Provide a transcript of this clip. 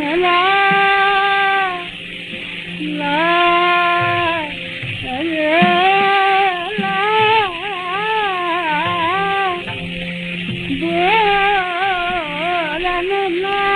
la la la